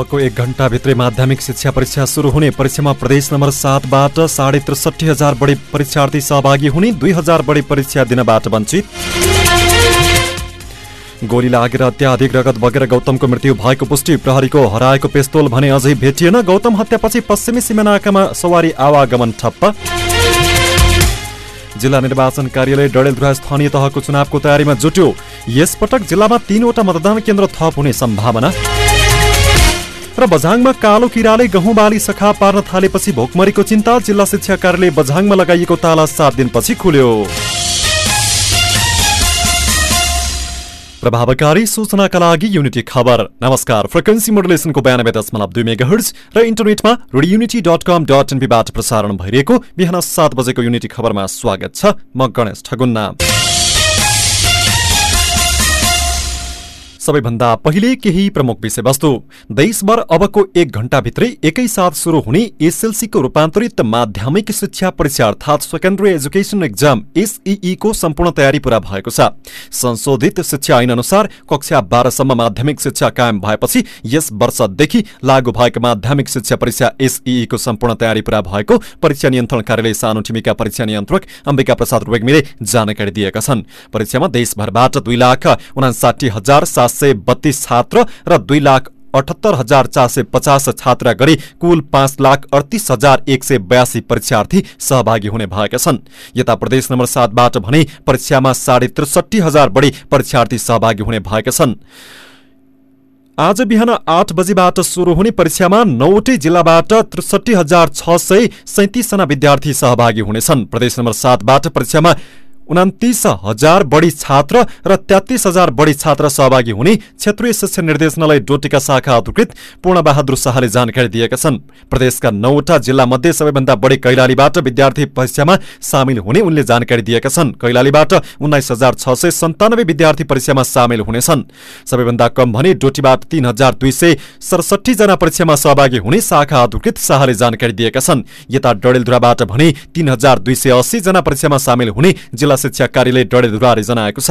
अबको एक घन्टाभित्रै माध्यमिक शिक्षा परीक्षा सुरु हुने परीक्षामा प्रदेश नम्बर सातबाट साढे त्रिसठी हजार बढी परीक्षार्थी सहभागी हुने दुई हजार बढी परीक्षा दिनबाट वञ्चित। गोली लागेर अत्याधिक रगत बगेर गौतमको मृत्यु भएको पुष्टि प्रहरीको हराएको पेस्तोल भने अझै भेटिएन। गौतम हत्यापछि पश्चिमी सिमानाकामा सवारी आवागमन ठप्प। जिल्ला निर्वाचन कार्यालय डडेलधुरा स्थानीय तहको चुनावको तयारीमा जुट्यो। यसपटक जिल्लामा तीनवटा मतदान केन्द्र थप हुने सम्भावना। र बझाङमा कालो किराले गहुँ बाली सखा पार्न थालेपछि भोकमरीको चिन्ता जिल्ला शिक्षा कार्यालय बझाङमा लगाइएको ताला सात दिनपछि खुल्यो। प्रभावकारी सूचनाका लागि युनिटी खबर। नमस्कार फ्रिक्वेन्सी मोडुलेसनको बयानब्बे दशमलव दुई मेगा हर्ज र इन्टरनेटमा radio unity dot com dot एनपीबाट प्रसारण भइरहेको बिहान सात बजेको युनिटी खबरमा स्वागत छ म गणेश ठगुन्ना। सबैभन्दा पहिले केही प्रमुख विषयवस्तु। देशभर अबको एक घण्टाभित्रै एकैसाथ सुरु हुने एसएलसीको रूपान्तरित माध्यमिक शिक्षा परीक्षा अर्थात् सेकेन्डरी एजुकेसन एक्जाम एसईईको सम्पूर्ण तयारी पूरा भएको छ। संशोधित शिक्षा ऐन अनुसार कक्षा बाह्रसम्म माध्यमिक शिक्षा कायम भएपछि यस वर्षदेखि लागू भएको माध्यमिक शिक्षा परीक्षा एसईईको सम्पूर्ण तयारी पूरा भएको परीक्षा नियन्त्रण कार्यालय सानो टिमीका परीक्षा नियन्त्रक अम्बिका प्रसाद रेग्मीले जानकारी दिएका छन्। परीक्षामा देशभरबाट दुई लाख उनासाठी हजार सात सय बत्तीस छात्र र दुई लाख अठहत्तर हजार चार सय पचास छात्र गरी कुल पाँच लाख अडतिस हजार एक सय बयासी परीक्षार्थी सहभागी हुने भएका छन्। यता प्रदेश नम्बर सातबाट भने परीक्षामा साढे त्रिसठी हजार बढी परीक्षार्थी सहभागी हुने भएका छन्। आज बिहान आठ बजीबाट सुरु हुने परीक्षामा नौवटै जिल्लाबाट त्रिसठी हजार छ सय सैतिसजना विद्यार्थी सहभागी हुनेछन्। प्रदेश नम्बर सातबाट परीक्षामा उनातिस हजार बढी छात्र र तेत्तिस हजार बढी छात्र सहभागी हुने क्षेत्रीय शिक्षा निर्देशनालय डोटीका शाखा अधिकृत पूर्ण बहादुर शाहले जानकारी दिएका छन्। प्रदेशका नौवटा जिल्ला मध्ये सबैभन्दा बढी कैलालीबाट विद्यार्थी परीक्षामा सामेल हुने उनले जानकारी दिएका छन्। कैलालीबाट उन्नाइस हजार छ सय सन्तानब्बे विद्यार्थी परीक्षामा सामेल हुनेछन्। सबैभन्दा कम भने डोटीबाट तीन हजार दुई परीक्षामा सहभागी हुने शाखा अधिकृत शाहले जानकारी दिएका छन्। यता डडेलधुराबाट भने तीन जना परीक्षामा सामेल हुने जिल्ला शिक्षा कार्यालय डडेलधुराले जनाएको छ।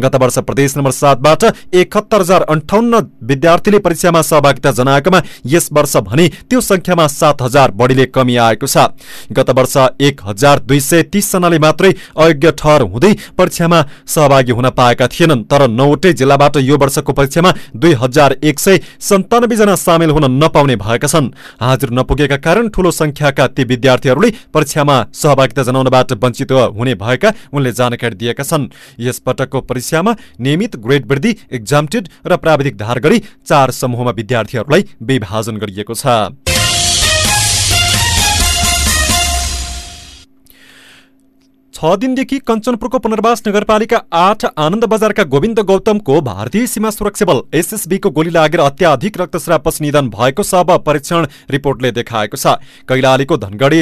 गत वर्ष प्रदेश नम्बर सातबाट एकहत्तर हजार अन्ठाउन्न विद्यार्थीले परीक्षामा सहभागिता जनाएकोमा यस वर्ष भने त्यो संख्यामा सात हजार बढीले कमी आएको छ। गत वर्ष एक हजार दुई सय तीसजनाले मात्रै अयोग्य ठहर हुँदै परीक्षामा सहभागी हुन पाएका थिएनन् तर नौवटै जिल्लाबाट यो वर्षको परीक्षामा दुई हजार एक सय सन्तानब्बे जना सामेल हुन नपाउने भएका छन्। हाजिर नपुगेका कारण ठूलो संख्याका ती विद्यार्थीहरूले परीक्षामा सहभागिता जनाउनबाट वञ्चित हुने भएका उनले उहाँले जानकारी दिएका छन्। यस पटकको परीक्षामा नियमित ग्रेड वृद्धि एक्जामटेड र प्राविधिक धार गरी चार समूहमा विद्यार्थीहरूलाई विभाजन गरिएको छ। छ दिनदेखि कञ्चनपुरको पुनर्वास नगरपालिका आठ आनन्द बजारका गोविन्द गौतमको भारतीय सीमा सुरक्षा बल एसएसबीको गोली लागेर अत्याधिक रक्तस्रावपछि निधन भएको शव परीक्षण रिपोर्टले देखाएको छ। कैलालीको धनगढी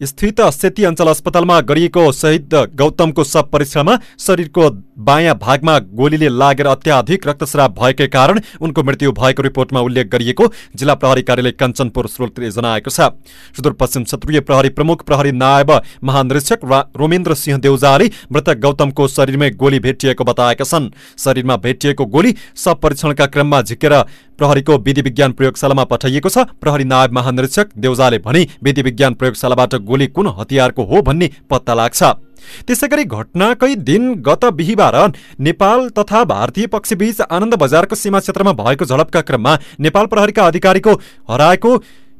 स्थित सेती अञ्चल अस्पतालमा गरिएको शहीद गौतमको शव परीक्षणमा शरीरको बायाँ भागमा गोलीले लागेर अत्याधिक रक्तस्राव भएकै कारण उनको मृत्यु भएको रिपोर्टमा उल्लेख गरिएको जिल्ला प्रहरी कार्यालय कञ्चनपुर स्रोतले जनाएको छ। सुदूरपश्चिम क्षेत्रीय प्रहरी प्रमुख प्रहरी नायब महानिरीक्षक रोमेन्द्र सिंह देउजाले मृतक गौतमको शरीरमै गोली भेटिएको बताएका छन्। शरीरमा भेटिएको गोली शव परीक्षणका क्रममा झिकेर प्रहरीको विधि विज्ञान प्रयोगशालामा पठाइएको छ। प्रहरी नायब महानिरीक्षक देउजाले भने विधि विज्ञान प्रयोगशालाबाट गोली कुन हतियारको हो भन्ने पत्ता लाग्छ। त्यसै गरी घटनाकै दिन गत बिहिबार नेपाल तथा भारतीय पक्षबीच आनन्द बजारको सीमा क्षेत्रमा भएको झडपका क्रममा नेपाल प्रहरीका अधिकारीको हराएको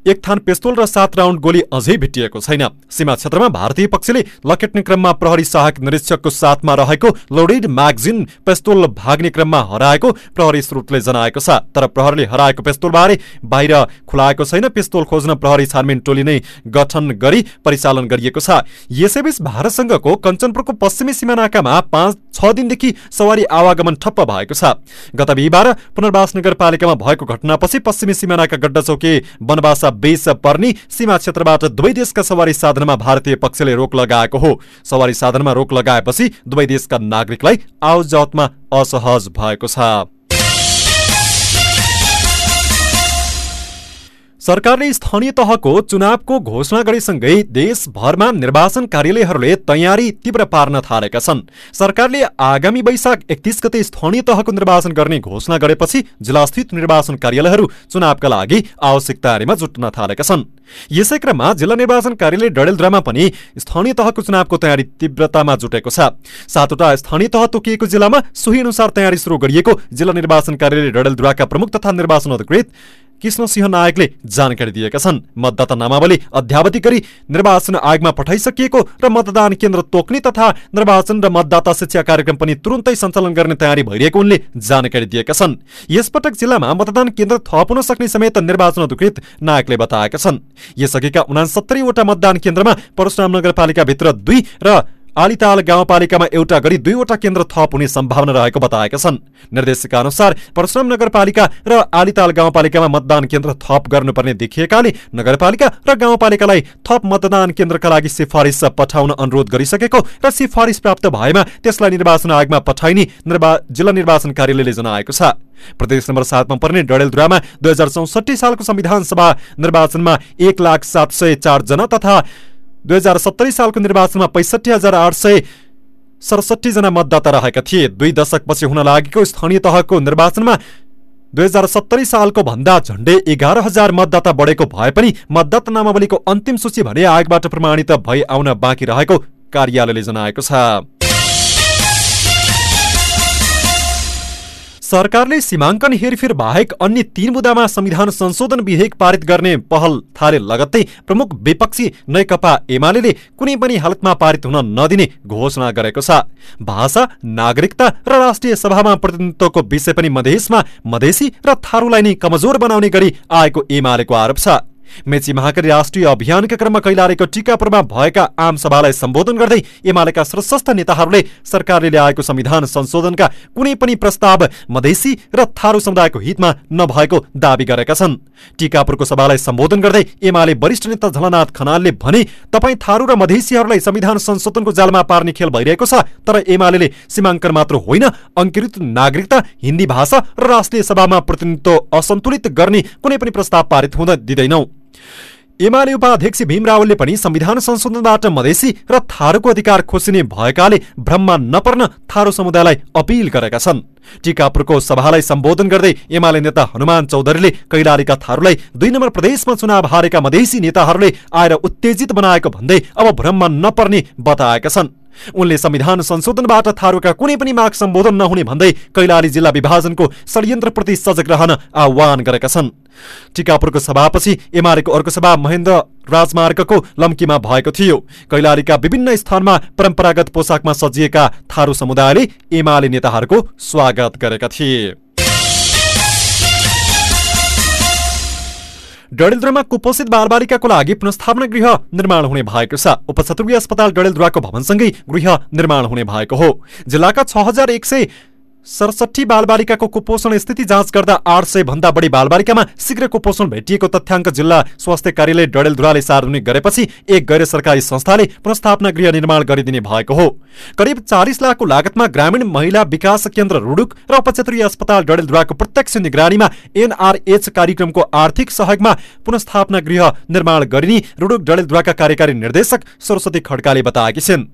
एक थान पेस्तोल र सात राउन्ड गोली अझै भेटिएको छैन। सीमा क्षेत्रमा भारतीय पक्षले लकेट्ने क्रममा प्रहरी सहायक निरीक्षकको साथमा रहेको लोडेड म्यागजिन पेस्तोल भाग्ने क्रममा हराएको प्रहरी स्रोतले जनाएको छ। तर प्रहरीले हराएको पेस्तोलबारे बाहिर खुलाएको छैन। पेस्तोल खोज्न प्रहरी छानबिन टोली नै गठन गरी परिचालन गरिएको छ। यसैबीच भारतसँगको कञ्चनपुरको पश्चिमी सिमानाकामा पाँच छ दिनदेखि सवारी आवागमन ठप्प भएको छ। गत बिहिबार पुनर्वास नगरपालिकामा भएको घटनापछि पश्चिमी सिमानाका गड्डा चौकी वनवास बीच पर्ने सीमा क्षेत्रबाट दुवै देशका सवारी साधनमा भारतीय पक्षले रोक लगाएको हो। सवारी साधनमा रोक लगाएपछि दुवै देशका नागरिकलाई आवजावतमा असहज भएको छ। सरकारले स्थानीय तहको चुनावको घोषणा गरेसँगै देशभरमा निर्वाचन कार्यालयहरूले तयारी तीव्र पार्न थालेका छन्। सरकारले आगामी वैशाख एकतिस गते स्थानीय तहको निर्वाचन गर्ने घोषणा गरेपछि जिल्लास्थित निर्वाचन कार्यालयहरू चुनावका लागि आवश्यक तयारीमा जुट्न थालेका छन्। यसै क्रममा जिल्ला निर्वाचन कार्यालय डडेलधुरामा पनि स्थानीय तहको चुनावको तयारी तीव्रतामा जुटेको छ। सातवटा स्थानीय तह तोकिएको जिल्लामा सोही अनुसार तयारी सुरु गरिएको जिल्ला निर्वाचन कार्यालय डडेलधुराका प्रमुख तथा निर्वाचन अधिकृत कृष्ण सिंह नायकले जानकारी दिएका छन्। मतदाता नामावली अध्यावधि गरी निर्वाचन आयोगमा पठाइसकिएको र मतदान केन्द्र तोक्ने तथा निर्वाचन र मतदाता शिक्षा कार्यक्रम पनि तुरुन्तै सञ्चालन गर्ने तयारी भइरहेको उनले जानकारी दिएका छन्। यसपटक जिल्लामा मतदान केन्द्र थपुन सक्ने समेत निर्वाचन अधिकृत नायकले बताएका छन्। यसअघिका उनासत्तरीवटा मतदान केन्द्रमा परशुराम नगरपालिकाभित्र दुई र आलिताल गाउँपालिकामा एउटा गरी दुईवटा केन्द्र थप हुने सम्भावना रहेको बताएका छन्। निर्देशका अनुसार परशुराम नगरपालिका र आलिताल गाउँपालिकामा मतदान केन्द्र थप गर्नुपर्ने देखिएकाले नगरपालिका र गाउँपालिकालाई थप मतदान केन्द्रका लागि सिफारिस पठाउन अनुरोध गरिसकेको र सिफारिस प्राप्त भएमा त्यसलाई निर्वाचन आयोगमा पठाइने जिल्ला निर्वाचन कार्यालयले जनाएको छ। प्रदेश नम्बर सातमा पर्ने डडेलधुरामा दुई हजार चौसठी सालको संविधान सभा निर्वाचनमा एक लाख सात सय चारजना तथा दुई हजार सत्तरी सालको निर्वाचनमा पैसठी हजार आठ सय सडसठी जना मतदाता रहेका थिए। दुई दशकपछि हुन लागेको स्थानीय तहको निर्वाचनमा दुई हजार सत्तरी सालको भन्दा झण्डै एघार हजार मतदाता बढेको भए पनि मतदाता नामावलीको अन्तिम सूची भने आयोगबाट प्रमाणित भई आउन बाँकी रहेको कार्यालयले जनाएको छ। सरकारले सीमाङ्कन हेरफेर बाहेक अन्य तीन मुद्दामा संविधान संशोधन विधेयक पारित गर्ने पहल थाले लगत्तै प्रमुख विपक्षी नेकपा एमाले कुनै पनि हालतमा पारित हुन नदिने घोषणा गरेको छ। भाषा नागरिकता र राष्ट्रिय सभामा प्रतिनिधित्वको विषय पनि मधेसमा मधेसी र थारूलाई नै कमजोर बनाउने गरी आएको एमालेको आरोप छ। मेची महाकाली राष्ट्रिय अभियानका क्रममा कैलालीको टिकापुरमा भएका आम सभालाई सम्बोधन गर्दै एमालेका प्रशस्त नेताहरूले सरकारले ल्याएको संविधान संशोधनका कुनै पनि प्रस्ताव मधेसी र थारू समुदायको हितमा नभएको दावी गरेका छन्। टिकापुरको सभालाई सम्बोधन गर्दै एमाले वरिष्ठ नेता झलनाथ खनालले भने तपाईँ थारू र मधेसीहरूलाई संविधान संशोधनको जालमा पार्ने खेल भइरहेको छ तर एमाले सीमाङ्कन मात्र होइन अङ्कृत नागरिकता हिन्दी भाषा र राष्ट्रिय सभामा प्रतिनिधित्व असन्तुलित गर्ने कुनै पनि प्रस्ताव पारित हुन दिँदैनौ। एमाले उपाध्यक्ष भीम रावलले पनि संविधान संशोधनबाट मधेसी र थारूको अधिकार खोसिने भएकाले भ्रममा नपर्न थारू समुदायलाई अपिल गरेका छन्। टिकापुरको सभालाई सम्बोधन गर्दै एमाले नेता हनुमान चौधरीले कैलालीका थारूलाई दुई नम्बर प्रदेशमा चुनाव हारेका मधेसी नेताहरूले आएर उत्तेजित बनाएको भन्दै अब भ्रममा नपर्ने बताएका छन्। उनले संविधान संशोधनबाट थारूका कुनै पनि माग सम्बोधन नहुने भन्दै कैलाली जिल्ला विभाजनको षड्यन्त्रप्रति सजग रहन आह्वान गरेका छन्। टिकापुरको सभापछि एमालेको अर्को सभा महेन्द्र राजमार्गको लम्कीमा भएको थियो। कैलालीका विभिन्न स्थानमा परम्परागत पोसाकमा सजिएका थारू समुदायले एमाले नेताहरूको स्वागत गरेका थिए। डडेलद्रामा कुपोषित बालबालिकाको लागि पुनस्थापना गृह निर्माण हुने भएको छ। उपसतुर्गीय अस्पताल डडेलद्राको भवनसँगै गृह निर्माण हुने भएको हो। जिल्लाका छ हजार एक सय सडसठी बालबालिकाको कुपोषण स्थिति जाँच गर्दा आठ सय भन्दा बढी बालबालिकामा शीघ्र कुपोषण भेटिएको तथ्याङ्क जिल्ला स्वास्थ्य कार्यालय डडेलधुराले सार्वजनिक गरेपछि एक गैर सरकारी संस्थाले पुनस्थापना गृह निर्माण गरिदिने भएको हो। करिब चालिस लाखको लागतमा ग्रामीण महिला विकास केन्द्र रुडुक र उपक्षेत्रीय अस्पताल डडेलधुराको प्रत्यक्ष निगरानीमा एनआरएच कार्यक्रमको आर्थिक सहयोगमा पुनस्थापना गृह निर्माण गरिने रुडुक डडेलधुराका कार्यकारी निर्देशक सरस्वती खड्काले बताएकी छिन्।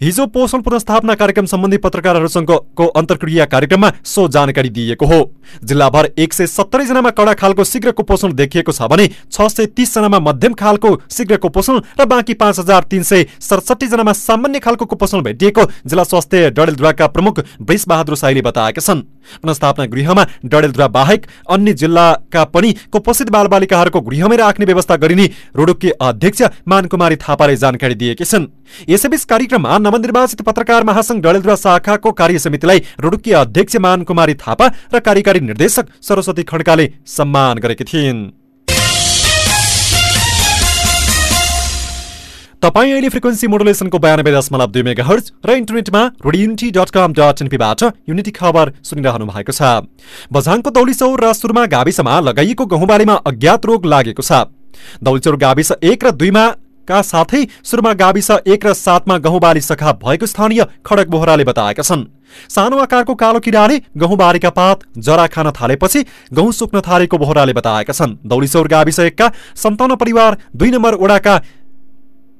हिजो पोषण पुनस्थापना कार्यक्रम सम्बन्धी पत्रकारहरूसँगको अन्तर्क्रिया कार्यक्रममा सो जानकारी दिइएको हो। जिल्लाभर एक सय सत्तरी जनामा कडा खालको शीघ्र कुपोषण देखिएको छ भने छ सय तीस जनामा मध्यम खालको शीघ्र कुपोषण र बाँकी पाँच हजार तीन सय सडसठी जनामा सामान्य खालको कुपोषण भेटिएको जिल्ला स्वास्थ्य डडेलधुराका प्रमुख बहादुर साईले बताएका छन्। पुनस्थापना गृहमा डडेलधुरा बाहेक अन्य जिल्लाका पनि कुपोषित बालबालिकाहरूको गृहमै राख्ने व्यवस्था गरिने रोडुकी अध्यक्ष मानकुमारी थापाले जानकारी दिएकी छन्। यसैबीच कार्यक्रममा नवनिर्वाचित पत्रकार महासंघ डडेलधुरा शाखाको कार्य समितिलाई रुडुकी अध्यक्ष मान कुमारी थापा र कार्यकारी निर्देशक सरस्वती खड्काले सम्मान गरेकी थिइन्। तपाईँ अहिले फ्रिक्वेन्सी मोडुलेसनको बयानब्बे दशमलव दुई मेगा हर्ज र इन्टरनेटमा radio unity dot com dot एनपीबाट unity खबर सुनिरहनु भएको छ। बझाङको दौलीचौर र सुरमा गाविसमा लगाइएको गहुँबारीमा अज्ञात रोग लागेको छ। दौलीचौर गाविस एक र दुईमा का साथै सुरुमा गाविस एक र सातमा गहुँ बाली सखा भएको स्थानीय खडक बोहराले बताएका छन्। सानो आकारको कालो किराले गहुँ बारीका पात जरा खान थालेपछि गहुँ सुक्न थालेको बोहराले बताएका छन्। दौडीसौर गाविस एकका सन्ताउन्न परिवार दुई नम्बर ओडाका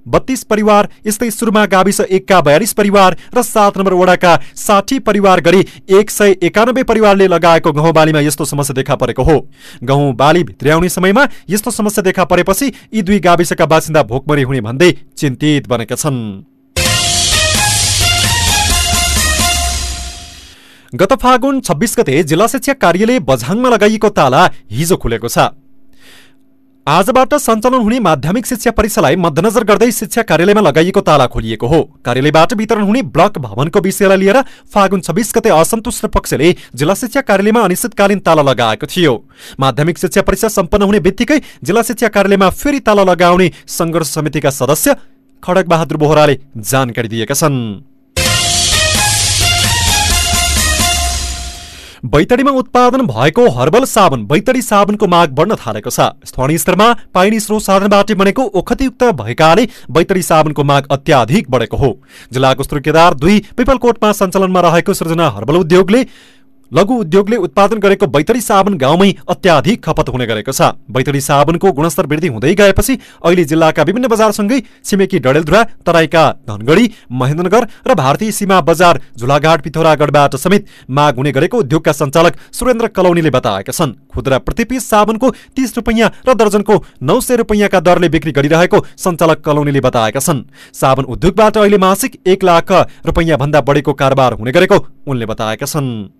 बत्तीस परिवार यस्तै सुरुमा गाविस एकका बयालिस परिवार र सात नम्बर वडाका साठी परिवार गरी एक सय एकानब्बे परिवारले लगाएको गहुँ बालीमा यस्तो समस्या देखा परेको हो। गहुँ बाली भित्र्याउने समयमा यस्तो समस्या देखा परेपछि यी दुई गाविसका बासिन्दा भोकमरी हुने भन्दै चिन्तित बनेका छन्। गत फागुन छब्बिस गते जिल्ला शिक्षा कार्यालय बझाङमा लगाइएको ताला हिजो खुलेको छ। आजबाट सञ्चालन हुने माध्यमिक शिक्षा परीक्षालाई मध्यनजर गर्दै शिक्षा कार्यालयमा लगाइएको ताला खोलिएको हो। कार्यालयबाट वितरण हुने ब्लक भवनको विषयलाई लिएर फागुन छब्बिस गते असन्तुष्ट पक्षले जिल्ला शिक्षा कार्यालयमा अनिश्चितकालीन ताला लगाएको थियो। माध्यमिक शिक्षा परीक्षा सम्पन्न हुने बित्तिकै जिल्ला शिक्षा कार्यालयमा फेरि ताला लगाउने सङ्घर्ष समितिका सदस्य खडक बहादुर बोहराले जानकारी दिएका छन्। बैतडीमा उत्पादन भएको हर्बल साबुन बैतडी साबुनको माग बढ्न थालेको छ। स्थानीय स्तरमा पाइने स्रोत साधनबाट बनेको ओखतियुक्त भएकाले बैतडी साबुनको माग अत्याधिक बढेको हो। जिल्लाको स्तुकेदार दुई पिपलकोटमा सञ्चालनमा रहेको सृजना हर्बल उद्योगले लघु उद्योगले उत्पादन गरेको बैतडी साबुन गाउँमै अत्याधिक खपत हुने गरेको छ। बैतडी साबुनको गुणस्तर वृद्धि हुँदै गएपछि अहिले जिल्लाका विभिन्न बजारसँगै छिमेकी डडेलधुरा तराईका धनगढी महेन्द्रनगर र भारतीय सीमा बजार झुलाघाट पिथौरागढबाट समेत माग हुने गरेको उद्योगका सञ्चालक सुरेन्द्र कलौनीले बताएका छन्। खुद्रा प्रतिपिस साबुनको तीस रुपियाँ र दर्जनको नौ सय दरले बिक्री गरिरहेको सञ्चालक कलौनीले बताएका छन्। साबुन उद्योगबाट अहिले मासिक एक लाख रुपियाँ भन्दा बढीको कारोबार हुने गरेको उनले बताएका छन्।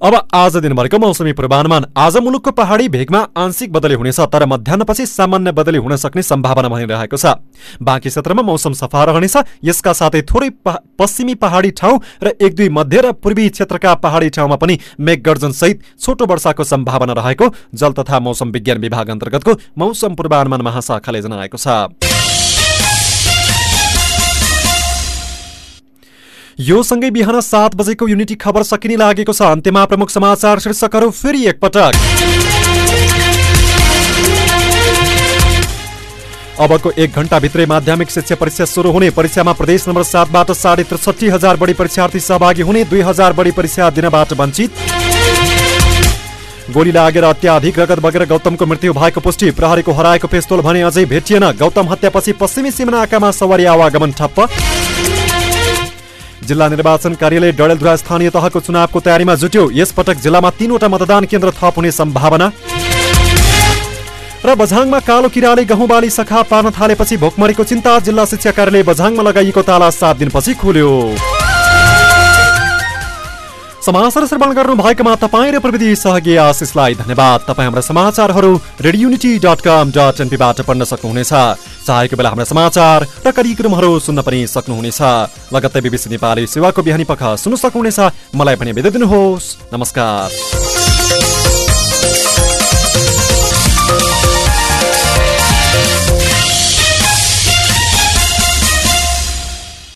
अब आज दिनभरिको मौसमी पूर्वानुमान। आज मुलुकको पहाडी भेगमा आंशिक बदली हुनेछ तर मध्याहपछि सामान्य बदली हुन सक्ने सम्भावना भनिरहेको छ। बाँकी क्षेत्रमा मौसम सफा रहनेछ यसका साथै थोरै पश्चिमी पहाडी ठाउँ र एक दुई मध्य र पूर्वी क्षेत्रका पहाडी ठाउँमा पनि मेघगर्जन सहित छोटो वर्षाको सम्भावना रहेको जल तथा मौसम विज्ञान विभाग अन्तर्गतको मौसम पूर्वानुमान महाशाखाले जनाएको छ। यो सँगै बिहान सात बजेको युनिटी खबर सकिने लागेको छ। अन्त्यमा प्रमुख समाचार शीर्षकहरू फेरि एकपटक। अबको एक घण्टाभित्रै माध्यमिक शिक्षा परीक्षा सुरु हुने परीक्षामा प्रदेश नम्बर सातबाट साढे त्रिसठी हजार बढी परीक्षार्थी सहभागी हुने दुई हजार बढी परीक्षा दिनबाट वञ्चित। गोली लागेर अत्याधिक रगत बगेर गौतमको मृत्यु भएको पुष्टि प्रहरीको हराएको पेस्तोल भने अझै भेटिएन। गौतम हत्यापछि पश्चिमी सिमनाकामा सवारी आवागमन ठप्प। जिल्ला निर्वाचन कार्यालय डडेलधुरा स्थानीय तहको चुनावको तयारीमा जुट्यो। यसपटक जिल्लामा तीनवटा मतदान केन्द्र थप हुने सम्भावना। र बझाङमा कालो किराले गहुँ बाली सखा पार्न थालेपछि भोकमरीको चिन्ता जिल्ला शिक्षा कार्यालय बझाङमा लगाइएको ताला सात दिनपछि खुल्यो। समाचार श्रवण गर्नु भएकोमा तपाईँ र प्रविधि सहयोगी आशिषलाई धन्यवाद। तपाईँ हाम्रा समाचारहरू रेडियोनिटी डट कम डट एनपीबाट पढ्न सक्नुहुनेछ। चाहेको बेला हाम्रा समाचार र कार्यक्रमहरू सुन्न पनि सक्नुहुनेछ। लगत्तै बिबिसी नेपाली सेवाको बिहानी पख सुन्न सक्नुहुनेछ। मलाई पनि बिदा दिनुहोस्। नमस्कार।